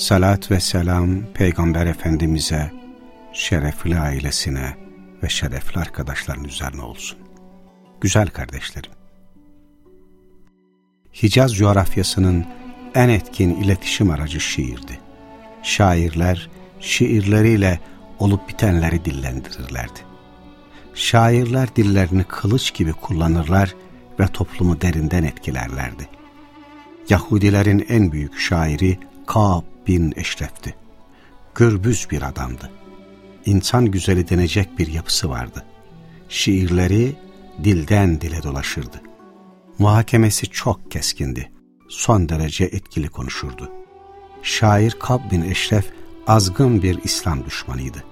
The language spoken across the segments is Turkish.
Salat ve selam Peygamber Efendimiz'e, şerefli ailesine ve şerefli arkadaşların üzerine olsun. Güzel kardeşlerim, Hicaz coğrafyasının en etkin iletişim aracı şiirdi. Şairler şiirleriyle olup bitenleri dillendirirlerdi. Şairler dillerini kılıç gibi kullanırlar ve toplumu derinden etkilerlerdi. Yahudilerin en büyük şairi Ka'b bin Eşref'ti. Gürbüz bir adamdı. İnsan güzeli denecek bir yapısı vardı. Şiirleri dilden dile dolaşırdı. Muhakemesi çok keskindi. Son derece etkili konuşurdu. Şair Kab bin Eşref azgın bir İslam düşmanıydı.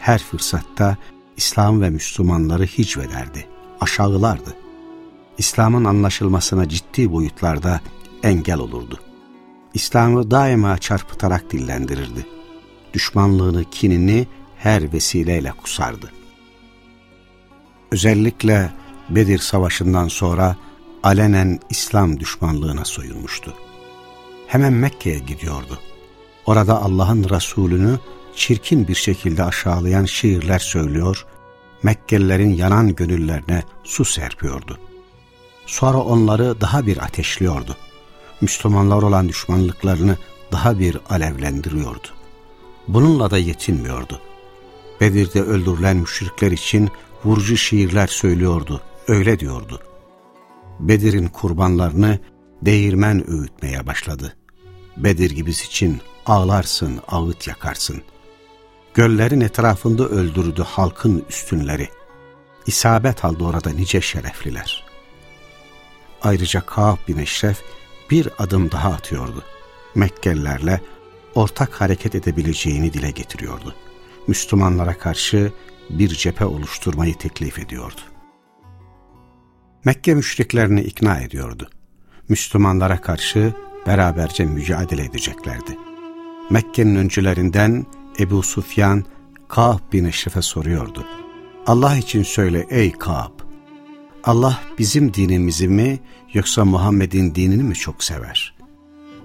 Her fırsatta İslam ve Müslümanları hicvederdi, aşağılardı. İslam'ın anlaşılmasına ciddi boyutlarda engel olurdu. İslam'ı daima çarpıtarak dillendirirdi. Düşmanlığını, kinini her vesileyle kusardı. Özellikle Bedir Savaşı'ndan sonra alenen İslam düşmanlığına soyulmuştu. Hemen Mekke'ye gidiyordu. Orada Allah'ın Resulünü çirkin bir şekilde aşağılayan şiirler söylüyor, Mekkelilerin yanan gönüllerine su serpiyordu. Sonra onları daha bir ateşliyordu. Müslümanlar olan düşmanlıklarını daha bir alevlendiriyordu. Bununla da yetinmiyordu. Bedir'de öldürülen müşrikler için vurucu şiirler söylüyordu, öyle diyordu. Bedir'in kurbanlarını değirmen öğütmeye başladı. Bedir gibisi için ağlarsın, ağıt yakarsın. Göllerin etrafında öldürdü halkın üstünleri. İsabet aldı orada nice şerefliler. Ayrıca Kaab bin Eşref bir adım daha atıyordu. Mekkelilerle ortak hareket edebileceğini dile getiriyordu. Müslümanlara karşı bir cephe oluşturmayı teklif ediyordu. Mekke müşriklerini ikna ediyordu. Müslümanlara karşı beraberce mücadele edeceklerdi. Mekke'nin öncülerinden Ebu Sufyan, Kaab bin Eşref'e soruyordu. Allah için söyle ey Kaab, Allah bizim dinimizi mi yoksa Muhammed'in dinini mi çok sever?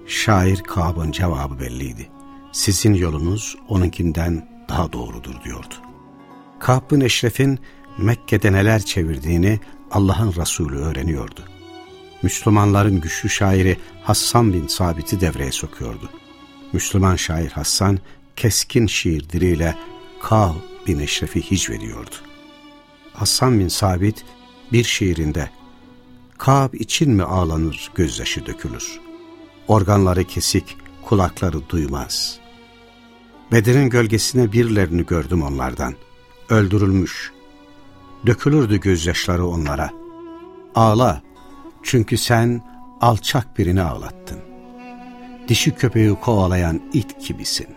Şair Kaab'ın cevabı belliydi. Sizin yolunuz onunkinden daha doğrudur diyordu. Kaab Eşref'in Mekke'de neler çevirdiğini Allah'ın Resulü öğreniyordu. Müslümanların güçlü şairi Hassan bin Sabit'i devreye sokuyordu. Müslüman şair Hassan keskin şiir diliyle Kaab bin Eşref'i hicvediyordu. Hassan bin Sabit bir şiirinde Kaab için mi ağlanır gözyaşı dökülür? Organları kesik, kulakları duymaz. Bedir'in gölgesine birilerini gördüm onlardan. Öldürülmüş. Dökülürdü gözyaşları onlara. Ağla, çünkü sen alçak birini ağlattın. Dişi köpeği kovalayan it gibisin.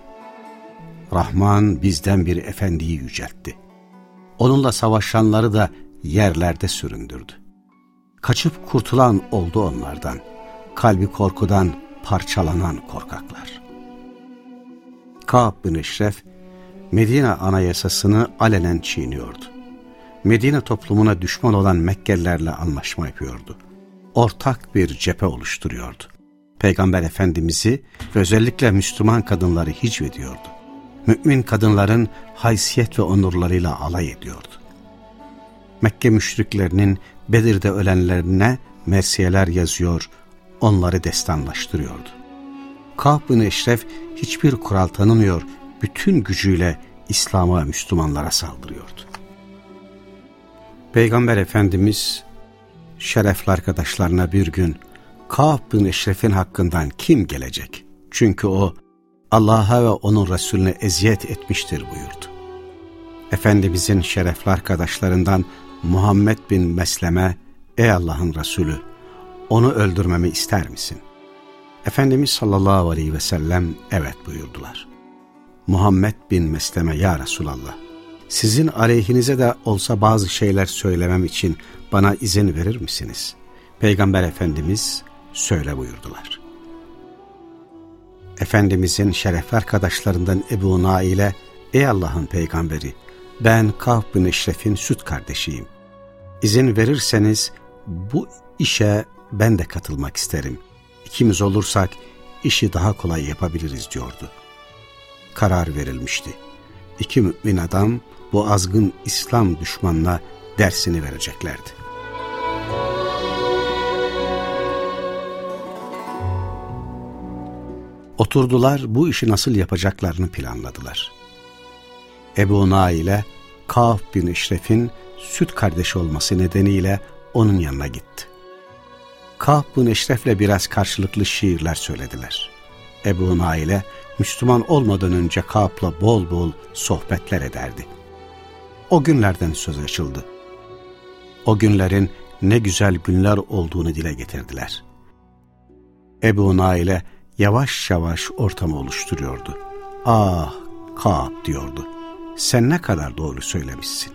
Rahman bizden bir efendiyi yüceltti. Onunla savaşanları da yerlerde süründürdü. Kaçıp kurtulan oldu onlardan. Kalbi korkudan parçalanan korkaklar. Kaab bin Eşref, Medine anayasasını alenen çiğniyordu. Medine toplumuna düşman olan Mekkelilerle anlaşma yapıyordu. Ortak bir cephe oluşturuyordu. Peygamber Efendimiz'i ve özellikle Müslüman kadınları hicvediyordu. Mümin kadınların haysiyet ve onurlarıyla alay ediyordu. Mekke müşriklerinin Bedir'de ölenlerine mersiyeler yazıyor, onları destanlaştırıyordu. Ka'b bin Eşref hiçbir kural tanımıyor, bütün gücüyle İslam'a Müslümanlara saldırıyordu. Peygamber Efendimiz şerefli arkadaşlarına bir gün Ka'b bin Eşref'in hakkından kim gelecek? Çünkü o Allah'a ve onun Resulüne eziyet etmiştir buyurdu. Efendimizin şerefli arkadaşlarından Muhammed bin Mesleme, ey Allah'ın Resulü, onu öldürmemi ister misin? Efendimiz sallallahu aleyhi ve sellem evet buyurdular. Muhammed bin Mesleme ya Resulallah. Sizin aleyhinize de olsa bazı şeyler söylemem için bana izin verir misiniz? Peygamber Efendimiz söyle buyurdular. Efendimizin şerefli arkadaşlarından Ebu Nail'e Ey Allah'ın peygamberi ben Ka'b bin Eşref'in süt kardeşiyim. İzin verirseniz bu işe ben de katılmak isterim. İkimiz olursak işi daha kolay yapabiliriz diyordu. Karar verilmişti. İki mümin adam bu azgın İslam düşmanına dersini vereceklerdi. Oturdular bu işi nasıl yapacaklarını planladılar. Ebu ile Ka'b bin İşref'in süt kardeşi olması nedeniyle onun yanına gitti. Ka'b bin İşref'le biraz karşılıklı şiirler söylediler. Ebu ile Müslüman olmadan önce Ka'b'la bol bol sohbetler ederdi. O günlerden söz açıldı. O günlerin ne güzel günler olduğunu dile getirdiler. Ebu ile yavaş yavaş ortamı oluşturuyordu. Ah Ka'b diyordu. Sen ne kadar doğru söylemişsin.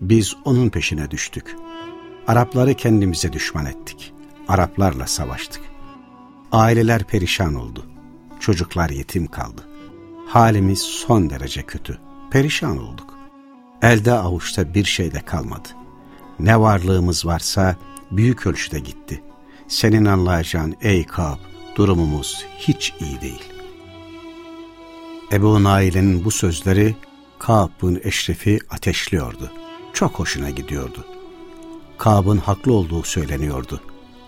Biz onun peşine düştük. Arapları kendimize düşman ettik. Araplarla savaştık. Aileler perişan oldu. Çocuklar yetim kaldı. Halimiz son derece kötü. Perişan olduk. Elde avuçta bir şey de kalmadı. Ne varlığımız varsa büyük ölçüde gitti. Senin anlayacağın ey Kab, durumumuz hiç iyi değil. Ebu Nail'in bu sözleri Ka'b'ın eşrefi ateşliyordu. Çok hoşuna gidiyordu. Ka'b'ın haklı olduğu söyleniyordu.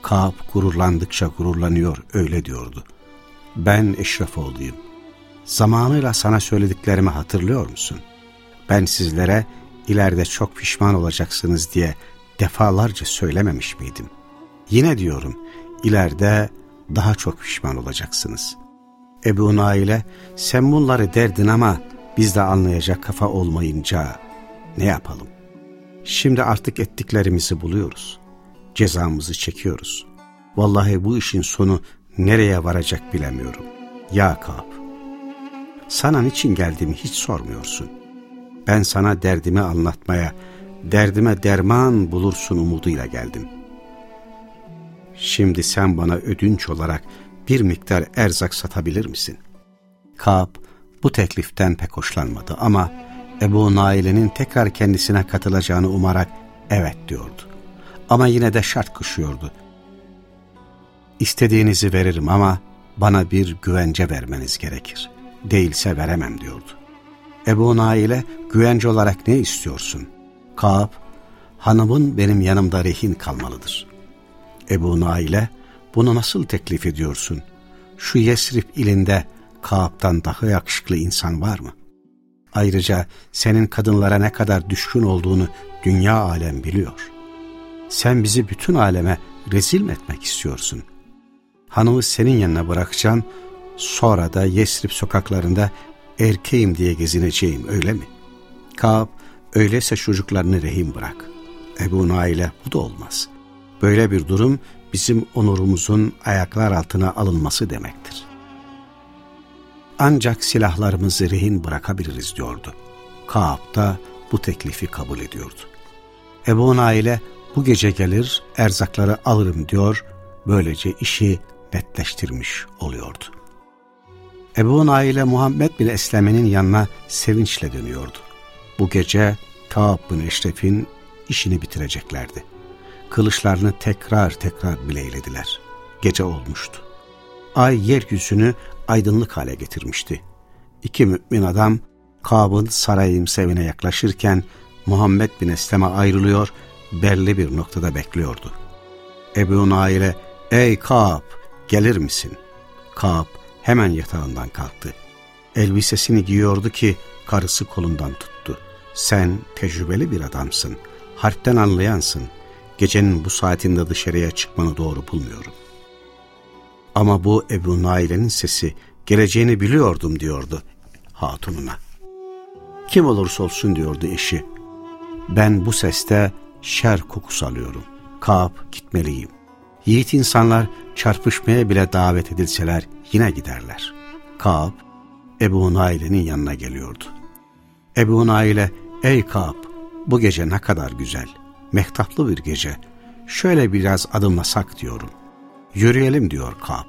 Ka'b gururlandıkça gururlanıyor öyle diyordu. Ben eşref olduyum. Zamanıyla sana söylediklerimi hatırlıyor musun? Ben sizlere ileride çok pişman olacaksınız diye defalarca söylememiş miydim? Yine diyorum, ileride daha çok pişman olacaksınız. Ebu Nail'e sen bunları derdin ama biz de anlayacak kafa olmayınca ne yapalım? Şimdi artık ettiklerimizi buluyoruz. Cezamızı çekiyoruz. Vallahi bu işin sonu nereye varacak bilemiyorum. Ya Kab, sana niçin geldiğimi hiç sormuyorsun. Ben sana derdimi anlatmaya, derdime derman bulursun umuduyla geldim. Şimdi sen bana ödünç olarak bir miktar erzak satabilir misin? Kab bu tekliften pek hoşlanmadı ama Ebu Naile'nin tekrar kendisine katılacağını umarak evet diyordu. Ama yine de şart koşuyordu. İstediğinizi veririm ama bana bir güvence vermeniz gerekir. Değilse veremem diyordu. Ebu Nail'e güvence olarak ne istiyorsun? Kaab, hanımın benim yanımda rehin kalmalıdır. Ebu Nail'e bunu nasıl teklif ediyorsun? Şu Yesrib ilinde Kaab'dan daha yakışıklı insan var mı? Ayrıca senin kadınlara ne kadar düşkün olduğunu dünya alem biliyor. Sen bizi bütün aleme rezil etmek istiyorsun? Hanımı senin yanına bırakacağım, sonra da Yesrib sokaklarında erkeğim diye gezineceğim öyle mi? Kaab, öyleyse çocuklarını rehin bırak. Ebu Nail'e bu da olmaz. Böyle bir durum bizim onurumuzun ayaklar altına alınması demektir ancak silahlarımızı rehin bırakabiliriz diyordu. Kaab da bu teklifi kabul ediyordu. Ebu Nail'e bu gece gelir erzakları alırım diyor, böylece işi netleştirmiş oluyordu. Ebu Nail'e Muhammed bin Esleme'nin yanına sevinçle dönüyordu. Bu gece Kaab bin Eşref'in işini bitireceklerdi. Kılıçlarını tekrar tekrar bileylediler. Gece olmuştu. Ay yeryüzünü aydınlık hale getirmişti. İki mümin adam Kab'ın sarayım sevine yaklaşırken Muhammed bin Eslem'e ayrılıyor, belli bir noktada bekliyordu. Ebu Nail'e, ''Ey Kab, gelir misin?'' Kab hemen yatağından kalktı. Elbisesini giyiyordu ki karısı kolundan tuttu. ''Sen tecrübeli bir adamsın, harpten anlayansın. Gecenin bu saatinde dışarıya çıkmanı doğru bulmuyorum.'' Ama bu Ebu Naile'nin sesi geleceğini biliyordum diyordu hatununa. Kim olursa olsun diyordu eşi. Ben bu seste şer kokusu alıyorum. Kaap gitmeliyim. Yiğit insanlar çarpışmaya bile davet edilseler yine giderler. Kaap Ebu Naile'nin yanına geliyordu. Ebu Naile, ''Ey Kaab, bu gece ne kadar güzel, mehtaplı bir gece. Şöyle biraz adımlasak diyorum. Yürüyelim diyor Kaab.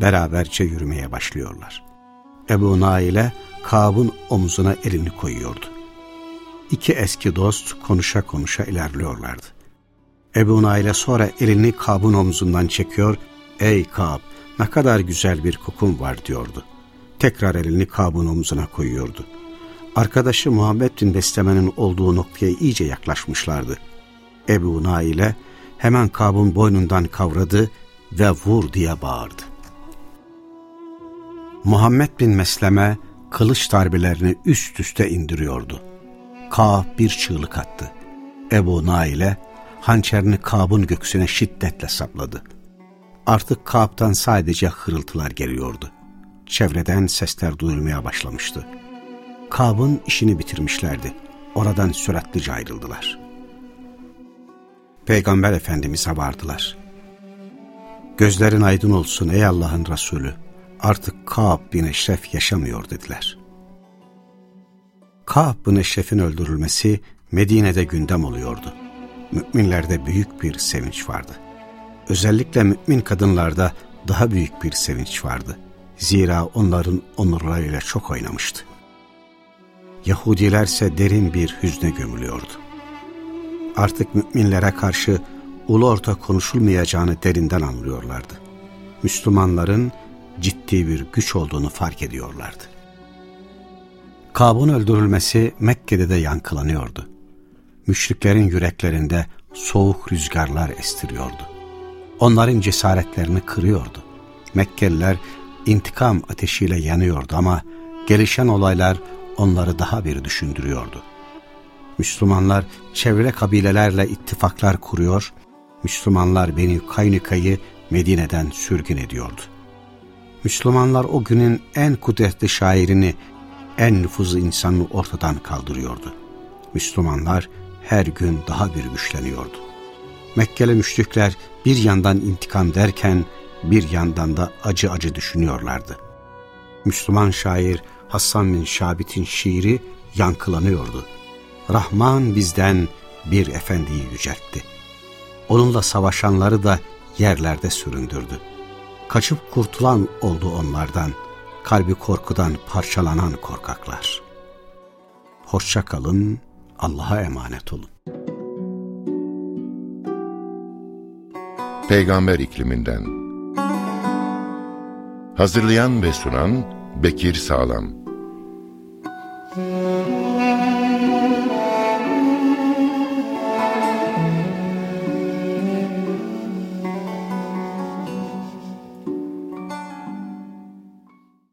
Beraberce yürümeye başlıyorlar. Ebu Naile Kaab'ın omzuna elini koyuyordu. İki eski dost konuşa konuşa ilerliyorlardı. Ebu Naile sonra elini Kaab'ın omzundan çekiyor. ''Ey Kaab, ne kadar güzel bir kokun var.'' diyordu. Tekrar elini Kaab'ın omzuna koyuyordu. Arkadaşı Muhammed bin Besleme'nin olduğu noktaya iyice yaklaşmışlardı. Ebu Naile hemen Kab'ın boynundan kavradı ve vur diye bağırdı. Muhammed bin Mesleme kılıç darbelerini üst üste indiriyordu. Kab bir çığlık attı. Ebu Naile hançerini Kab'ın göksüne şiddetle sapladı. Artık Kab'tan sadece hırıltılar geliyordu. Çevreden sesler duyulmaya başlamıştı. Kab'ın işini bitirmişlerdi. Oradan süratlice ayrıldılar. Peygamber Efendimiz'e vardılar. Gözlerin aydın olsun ey Allah'ın Resulü. Artık Ka'b bin Eşref yaşamıyor dediler. Ka'b bin Eşref'in öldürülmesi Medine'de gündem oluyordu. Müminlerde büyük bir sevinç vardı. Özellikle mümin kadınlarda daha büyük bir sevinç vardı. Zira onların onurlarıyla çok oynamıştı. Yahudilerse derin bir hüzne gömülüyordu. Artık müminlere karşı ulu orta konuşulmayacağını derinden anlıyorlardı. Müslümanların ciddi bir güç olduğunu fark ediyorlardı. Kab'ın öldürülmesi Mekke'de de yankılanıyordu. Müşriklerin yüreklerinde soğuk rüzgarlar estiriyordu. Onların cesaretlerini kırıyordu. Mekkeliler intikam ateşiyle yanıyordu ama gelişen olaylar onları daha bir düşündürüyordu. Müslümanlar çevre kabilelerle ittifaklar kuruyor, Müslümanlar Beni Kaynika'yı Medine'den sürgün ediyordu. Müslümanlar o günün en kudretli şairini, en nüfuzlu insanını ortadan kaldırıyordu. Müslümanlar her gün daha bir güçleniyordu. Mekkeli müşrikler bir yandan intikam derken bir yandan da acı acı düşünüyorlardı. Müslüman şair Hasan bin Şabit'in şiiri yankılanıyordu. Rahman bizden bir efendiyi yüceltti. Onunla savaşanları da yerlerde süründürdü. Kaçıp kurtulan oldu onlardan, kalbi korkudan parçalanan korkaklar. Hoşça kalın, Allah'a emanet olun. Peygamber ikliminden Hazırlayan ve sunan Bekir Sağlam